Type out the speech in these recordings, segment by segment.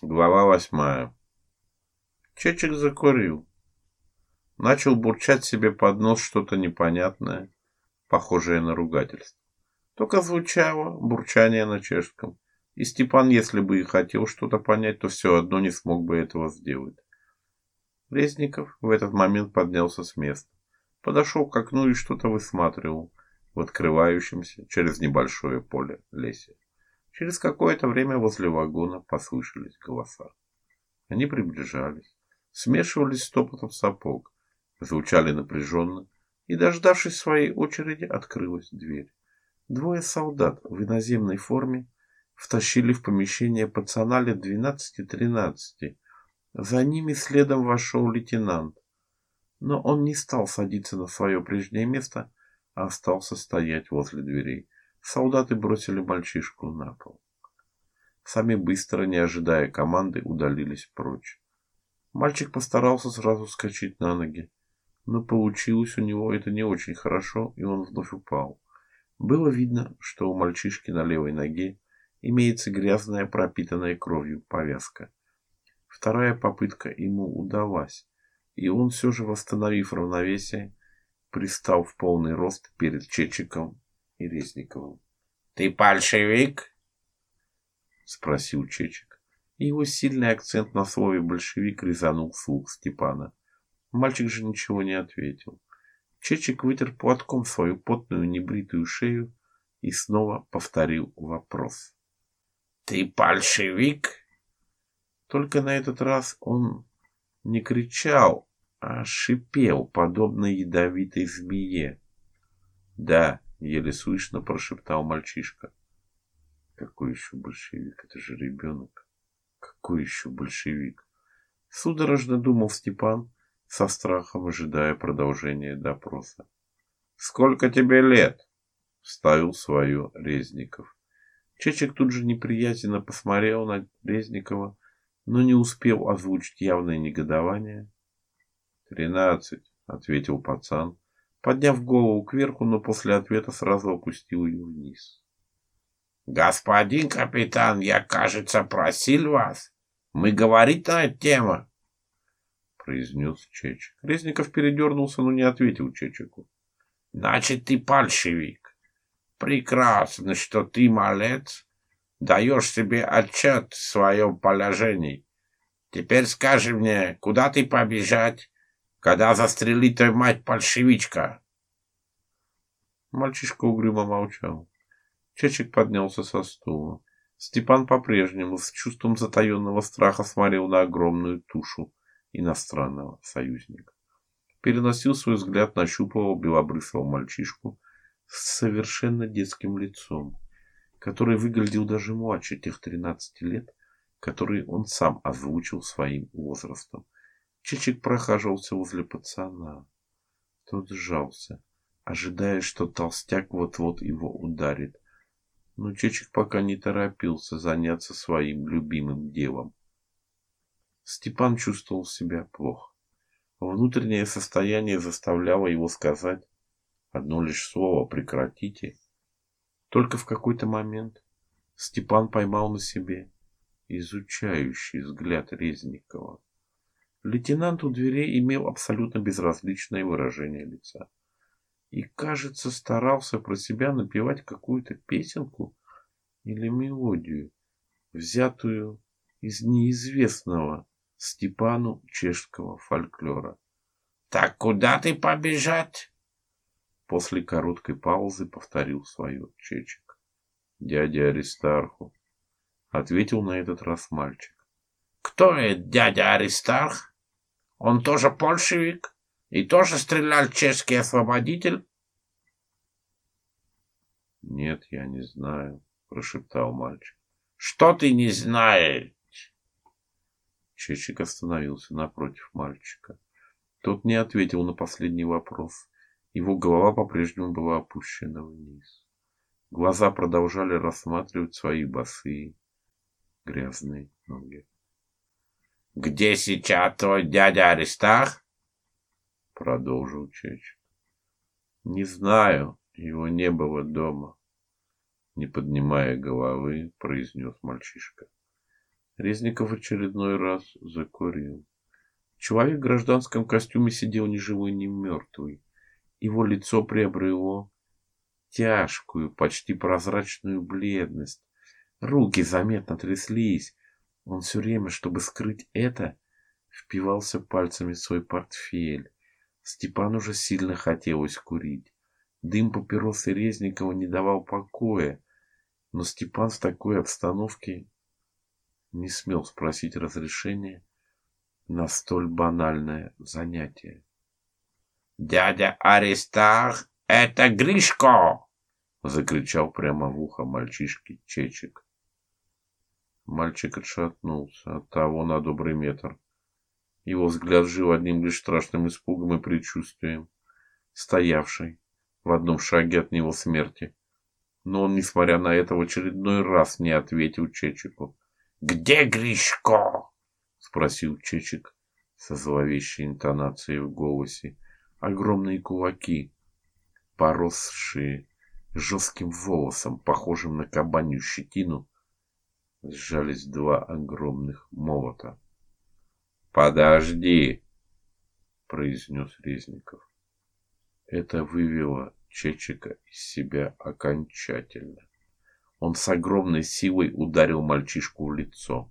Глава восьмая. Чечек закурил. Начал бурчать себе под нос что-то непонятное, похожее на ругательство. Только звучало бурчание на чешском. И Степан, если бы и хотел что-то понять, то все одно не смог бы этого сделать. Резников в этот момент поднялся с места. Подошел к окну и что-то высматривал в открывающемся через небольшое поле лесе. Через какое-то время возле вагона послышались голоса. Они приближались, смешивались с топотом сапог, звучали напряженно, и, дождавшись своей очереди, открылась дверь. Двое солдат в иноземной форме втащили в помещение пацана лет двенадцати-тринадцати. За ними следом вошел лейтенант. Но он не стал садиться на свое прежнее место, а остался стоять возле дверей. Солдаты бросили мальчишку на пол. Сами быстро, не ожидая команды, удалились прочь. Мальчик постарался сразу вскочить на ноги, но получилось у него это не очень хорошо, и он вновь упал. Было видно, что у мальчишки на левой ноге имеется грязная, пропитанная кровью повязка. Вторая попытка ему удалась, и он все же, восстановив равновесие, пристал в полный рост перед Чечиком и Резниковым. «Ты большевик?» — спросил Чечик. Его сильный акцент на слове «большевик» резанул слух Степана. Мальчик же ничего не ответил. Чечик вытер платком свою потную небритую шею и снова повторил вопрос. «Ты большевик?» Только на этот раз он не кричал, а шипел, подобно ядовитой змее. «Да», — еле слышно прошептал мальчишка. «Какой еще большевик? Это же ребенок. Какой еще большевик?» Судорожно думал Степан, со страхом ожидая продолжения допроса. «Сколько тебе лет?» — вставил свое Резников. Чечек тут же неприязненно посмотрел на Резникова, но не успел озвучить явное негодование. «Тринадцать», — ответил пацан, подняв голову кверху, но после ответа сразу опустил ее вниз. «Господин капитан, я, кажется, просил вас. Мы говорить на эту тему», — произнес Чечек. Резников передернулся, но не ответил Чечеку. «Значит, ты пальшевик. Прекрасно, что ты, малец, даешь себе отчет в своем положении. Теперь скажи мне, куда ты побежать, когда застрелит твою мать большевичка? Мальчишка угрюмо молчал. Чечек поднялся со стула. Степан по-прежнему с чувством затаенного страха смотрел на огромную тушу иностранного союзника. Переносил свой взгляд на щуплого белобрысого мальчишку с совершенно детским лицом, который выглядел даже младше тех 13 лет, которые он сам озвучил своим возрастом. Чичик прохаживался возле пацана. Тот сжался, ожидая, что толстяк вот-вот его ударит. Но Чичик пока не торопился заняться своим любимым делом. Степан чувствовал себя плохо. Внутреннее состояние заставляло его сказать одно лишь слово «прекратите». Только в какой-то момент Степан поймал на себе изучающий взгляд Резникова. Лейтенант у дверей имел абсолютно безразличное выражение лица. И, кажется, старался про себя напевать какую-то песенку или мелодию, взятую из неизвестного Степану чешского фольклора. «Так куда ты побежать?» После короткой паузы повторил свое Чечек. «Дядя Аристарху», — ответил на этот раз мальчик. «Кто это дядя Аристарх? Он тоже большевик и тоже стрелял чешский освободитель?» «Нет, я не знаю», — прошептал мальчик. «Что ты не знаешь?» Чечек остановился напротив мальчика. Тот не ответил на последний вопрос. Его голова по-прежнему была опущена вниз. Глаза продолжали рассматривать свои босые грязные ноги. «Где сейчас твой дядя Аристах?» Продолжил Чечек. «Не знаю, его не было дома», не поднимая головы, произнес мальчишка. Резников очередной раз закурил. Человек в гражданском костюме сидел ни живой, ни мертвый. Его лицо приобрело тяжкую, почти прозрачную бледность. Руки заметно тряслись. Он все время, чтобы скрыть это, впивался пальцами в свой портфель. Степан уже сильно хотелось курить. Дым папиросы Резникова не давал покоя, но Степан в такой обстановке не смел спросить разрешения на столь банальное занятие. «Дядя Аристарх, это Гришко!» — закричал прямо в ухо мальчишке Чечек. Мальчик отшатнулся от того на добрый метр. Его взгляд жил одним лишь страшным испугом и предчувствием, стоявший в одном шаге от него смерти. Но он, несмотря на это, в очередной раз не ответил Чечику. «Где Гришко?» — спросил Чечик со зловещей интонацией в голосе. Огромные кулаки, поросшие жестким волосом, похожим на кабанью щетину, сжались два огромных молота. «Подожди!» — произнес Резников. Это вывело Чечика из себя окончательно. Он с огромной силой ударил мальчишку в лицо.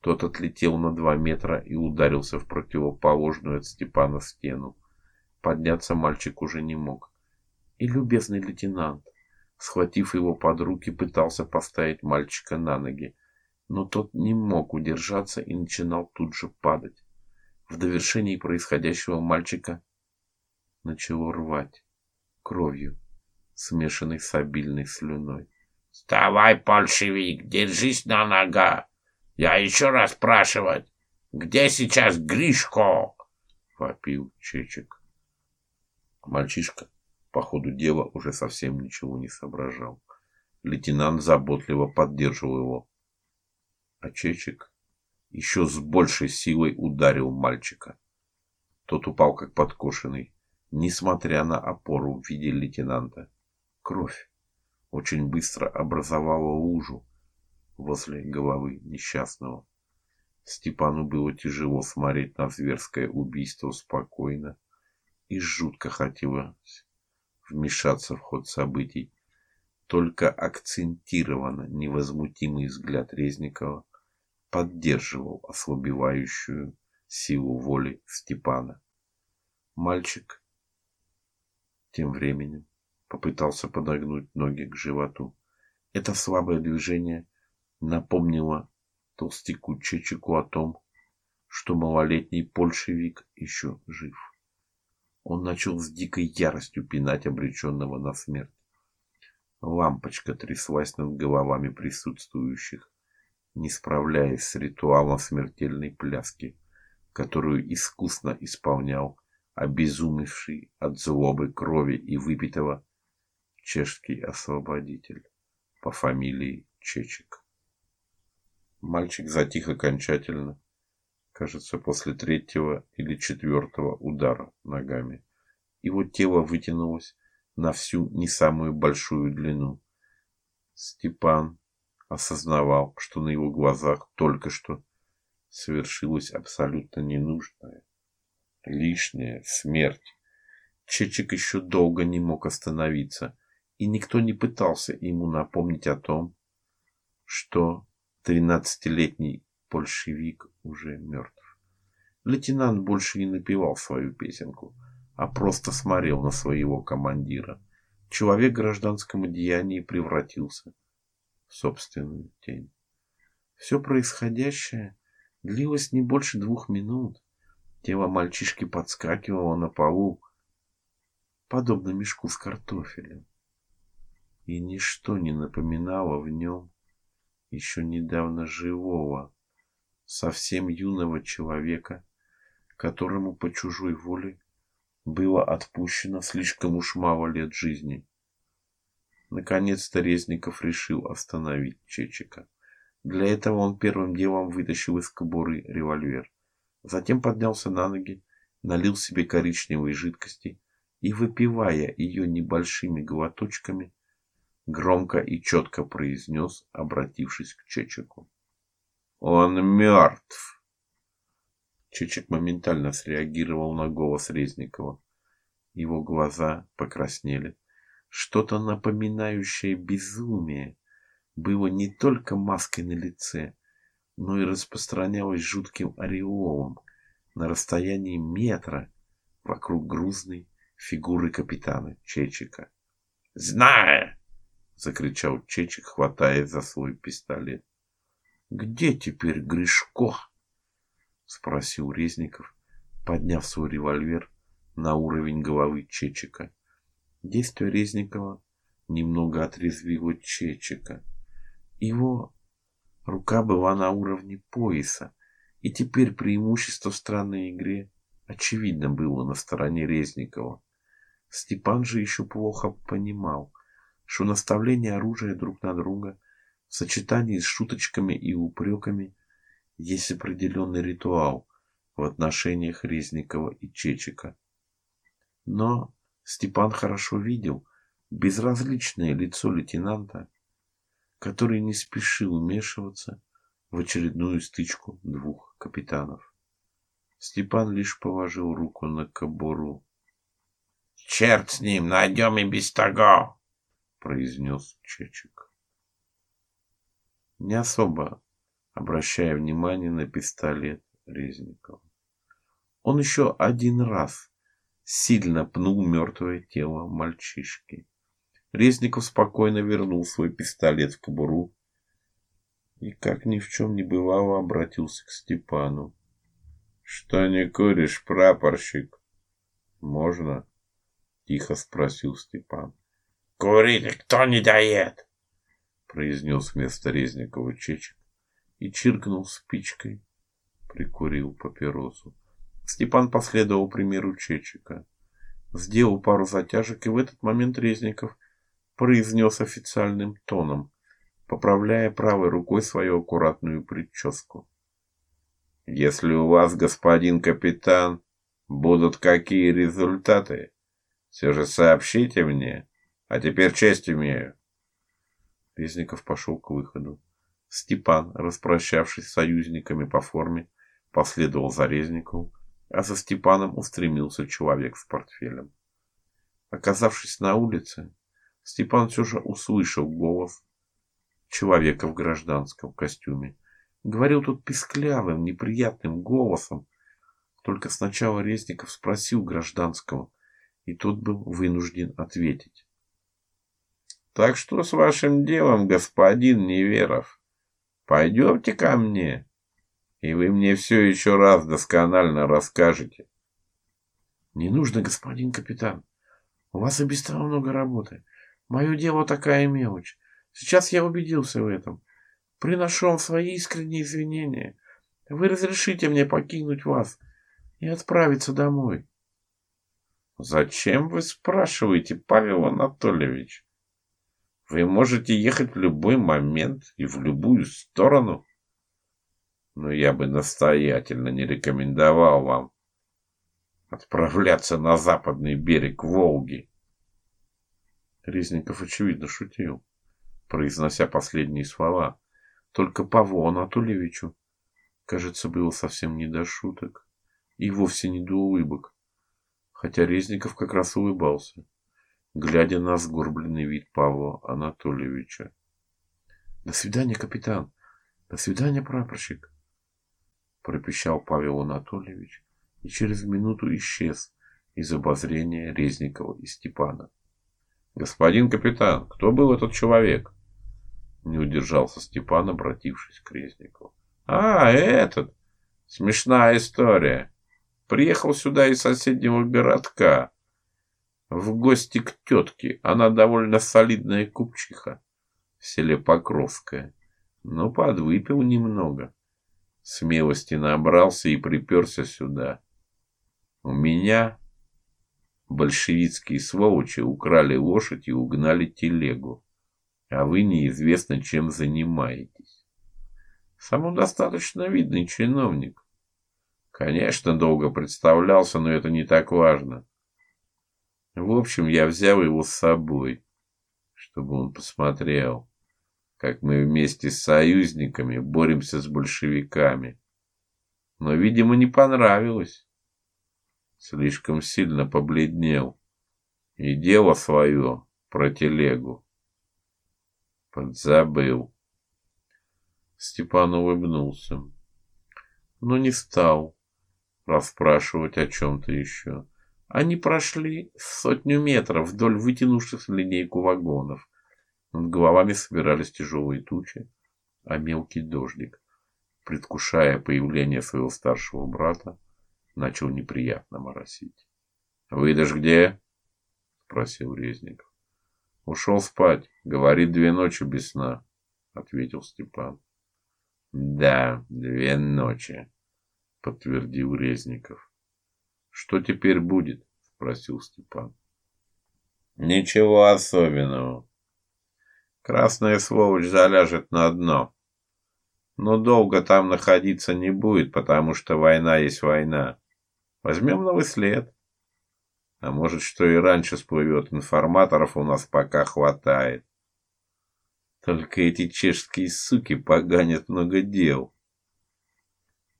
Тот отлетел на два метра и ударился в противоположную от Степана стену. Подняться мальчик уже не мог. И любезный лейтенант, схватив его под руки, пытался поставить мальчика на ноги, но тот не мог удержаться и начинал тут же падать. В довершении происходящего мальчика начало рвать кровью, смешанной с обильной слюной. Вставай, большевик, держись на нога. Я еще раз спрашивать, где сейчас Гришко? Вопил Чечек. Мальчишка, по ходу дела, уже совсем ничего не соображал. Лейтенант заботливо поддерживал его. А Чечек еще с большей силой ударил мальчика. Тот упал как подкошенный, несмотря на опору в виде лейтенанта. Кровь очень быстро образовала лужу возле головы несчастного. Степану было тяжело смотреть на зверское убийство спокойно и жутко хотелось вмешаться в ход событий. Только акцентированно невозмутимый взгляд Резникова поддерживал ослабевающую силу воли Степана. Мальчик тем временем попытался подогнуть ноги к животу. Это слабое движение напомнило толстяку Чечику о том, что малолетний большевик еще жив. Он начал с дикой яростью пинать обреченного на смерть. Лампочка тряслась над головами присутствующих, не справляясь с ритуалом смертельной пляски, которую искусно исполнял обезумевший от злобы, крови и выпитого чешский освободитель по фамилии Чечек. Мальчик затих окончательно, кажется, после третьего или четвертого удара ногами. Его тело вытянулось на всю не самую большую длину. Степан осознавал, что на его глазах только что совершилась абсолютно ненужная, лишняя смерть. Чечек еще долго не мог остановиться, и никто не пытался ему напомнить о том, что тринадцатилетний большевик уже мертв. Лейтенант больше не напевал свою песенку, а просто смотрел на своего командира. Человек в гражданском одеянии превратился в собственную тень. Все происходящее длилось не больше двух минут. Тело мальчишки подскакивало на полу, подобно мешку с картофелем и ничто не напоминало в нем еще недавно живого, совсем юного человека, которому по чужой воле было отпущено слишком уж мало лет жизни. Наконец-то Резников решил остановить Чечика. Для этого он первым делом вытащил из кобуры револьвер. Затем поднялся на ноги, налил себе коричневой жидкости и, выпивая ее небольшими глоточками, громко и четко произнес, обратившись к Чечику. Он мертв. Чичик моментально среагировал на голос Резникова. Его глаза покраснели. Что-то напоминающее безумие было не только маской на лице, но и распространялось жутким ореолом на расстоянии метра вокруг грузной фигуры капитана Чечика. «Знаю!» — закричал Чечик, хватаясь за свой пистолет. «Где теперь Гришко?» — спросил Резников, подняв свой револьвер на уровень головы Чечика. Действие Резникова немного отрезвило Чечика. Его рука была на уровне пояса, и теперь преимущество в странной игре очевидно было на стороне Резникова. Степан же еще плохо понимал, что наставление оружия друг на друга в сочетании с шуточками и упреками есть определенный ритуал в отношениях Резникова и Чечика. Но Степан хорошо видел безразличное лицо лейтенанта, который не спешил вмешиваться в очередную стычку двух капитанов. Степан лишь положил руку на кобуру. «Черт с ним, найдем и без того!» — произнес Чечек. Не особо обращая внимание на пистолет Резникова. Он еще один раз сильно пнул мертвое тело мальчишки. Резников спокойно вернул свой пистолет в кобуру и, как ни в чем не бывало, обратился к Степану. — Что не куришь, прапорщик? — Можно? — тихо спросил Степан. — Курить кто не дает? — произнес вместо Резникова Чечек и чиркнул спичкой, прикурил папиросу. Степан последовал примеру Чечика. Сделал пару затяжек, и в этот момент Резников произнес официальным тоном, поправляя правой рукой свою аккуратную прическу. «Если у вас, господин капитан, будут какие результаты, все же сообщите мне, а теперь честь имею». Резников пошел к выходу. Степан, распрощавшись с союзниками по форме, последовал за Резниковым, а за Степаном устремился человек с портфелем. Оказавшись на улице, Степан все же услышал голос человека в гражданском костюме. Говорил тут писклявым, неприятным голосом. Только сначала Резников спросил гражданского, и тот был вынужден ответить. Так что с вашим делом, господин Неверов? Пойдемте ко мне и вы мне все еще раз досконально расскажете. Не нужно, господин капитан. У вас и без того много работы. Мое дело такая мелочь. Сейчас я убедился в этом. Приношу вам свои искренние извинения. Вы разрешите мне покинуть вас и отправиться домой. Зачем вы спрашиваете, Павел Анатольевич? Вы можете ехать в любой момент и в любую сторону но я бы настоятельно не рекомендовал вам отправляться на западный берег Волги. Резников очевидно шутил, произнося последние слова. Только Павлу Анатольевичу, кажется, было совсем не до шуток и вовсе не до улыбок, хотя Резников как раз улыбался, глядя на сгорбленный вид Павла Анатольевича. До свидания, капитан. До свидания, прапорщик пропищал Павел Анатольевич и через минуту исчез из обозрения Резникова и Степана. Господин капитан, кто был этот человек? Не удержался Степан, обратившись к Резникову. А, этот. Смешная история. Приехал сюда из соседнего городка. В гости к тетке. Она довольно солидная купчиха в селе Покровское. Но подвыпил немного смелости набрался и приперся сюда. У меня большевистские сволочи украли лошадь и угнали телегу, а вы неизвестно чем занимаетесь. Самодостаточно видный чиновник. Конечно, долго представлялся, но это не так важно. В общем, я взял его с собой, чтобы он посмотрел, как мы вместе с союзниками боремся с большевиками. Но, видимо, не понравилось. Слишком сильно побледнел. И дело свое про телегу. Подзабыл. Степан улыбнулся, но не стал расспрашивать о чем-то еще. Они прошли сотню метров вдоль вытянувшихся линейку вагонов. Над головами собирались тяжелые тучи, а мелкий дождик, предвкушая появление своего старшего брата, начал неприятно моросить. "Выйдешь где?" спросил Резников. Ушел спать, говорит, две ночи без сна, ответил Степан. Да, две ночи, подтвердил Резников. Что теперь будет? спросил Степан. Ничего особенного. Красная сволочь заляжет на дно. Но долго там находиться не будет, потому что война есть война. Возьмем новый след. А может, что и раньше всплывет. Информаторов у нас пока хватает. Только эти чешские суки поганят много дел.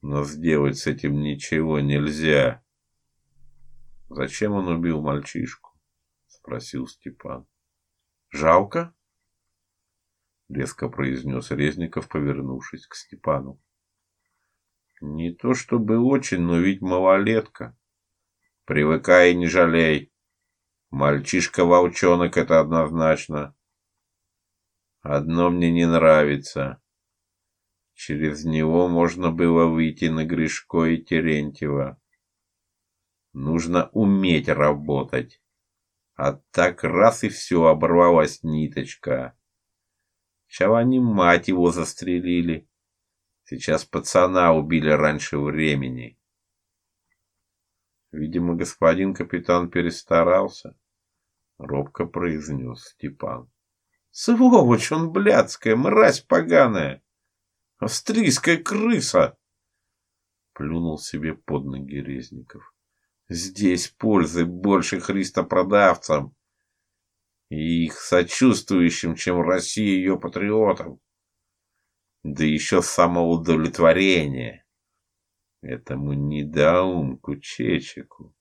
Но сделать с этим ничего нельзя. Зачем он убил мальчишку? спросил Степан. Жалко? резко произнес Резников, повернувшись к Степану. Не то чтобы очень, но ведь малолетка. Привыкай и не жалей. Мальчишка-волчонок это однозначно. Одно мне не нравится. Через него можно было выйти на Гришко и Терентьева. Нужно уметь работать. А так раз и все оборвалась ниточка. Сначала они мать его застрелили. Сейчас пацана убили раньше времени. Видимо, господин капитан перестарался, робко произнес Степан. Сволочь он блядская, мразь поганая, австрийская крыса, плюнул себе под ноги Резников. Здесь пользы больше христопродавцам и их сочувствующим, чем России ее патриотам. Да еще самоудовлетворение этому недоумку Чечику.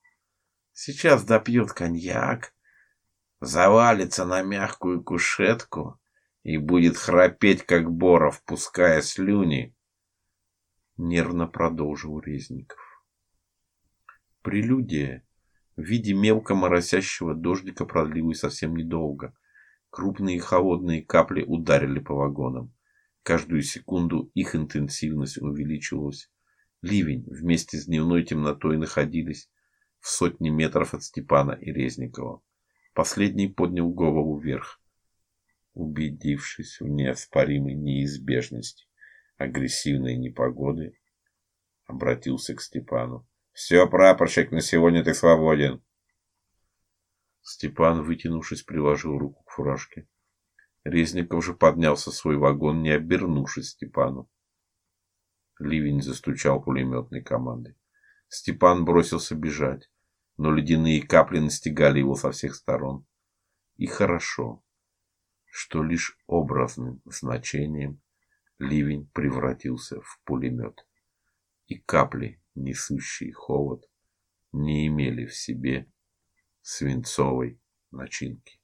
Сейчас допьет коньяк, завалится на мягкую кушетку и будет храпеть, как Боров, пуская слюни. Нервно продолжил Резников. Прелюдия в виде мелко моросящего дождика продлилась совсем недолго. Крупные холодные капли ударили по вагонам. Каждую секунду их интенсивность увеличивалась. Ливень вместе с дневной темнотой находились в сотне метров от Степана и Резникова. Последний поднял голову вверх, убедившись в неоспоримой неизбежности агрессивной непогоды, обратился к Степану. Все, прапорщик, на сегодня ты свободен. Степан, вытянувшись, приложил руку к фуражке. Резников же поднялся в свой вагон, не обернувшись Степану. Ливень застучал пулеметной командой. Степан бросился бежать, но ледяные капли настигали его со всех сторон. И хорошо, что лишь образным значением ливень превратился в пулемет. И капли несущие холод, не имели в себе свинцовой начинки.